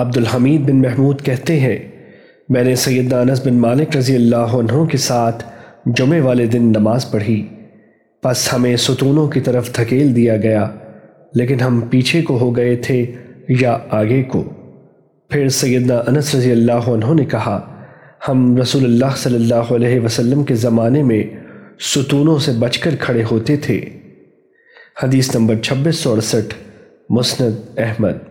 عبد الحمید بن محمود کہتے ہیں، میں نے سیدنا انس بن مالک رضی اللہ عنہ کے ساتھ جمعے والے دن نماز پڑھی۔ پس ہمیں ستونوں کی طرف دھکیل دیا گیا، لیکن ہم پیچھے کو ہو گئے تھے یا آگے کو۔ پھر سیدنا انس رضی اللہ عنہ نے کہا، ہم رسول اللہ صلی اللہ علیہ وسلم کے زمانے میں ستونوں سے بچ کر کھڑے ہوتے تھے۔ حدیث نمبر چھبیس سو اڑسٹھ، مسند احمد۔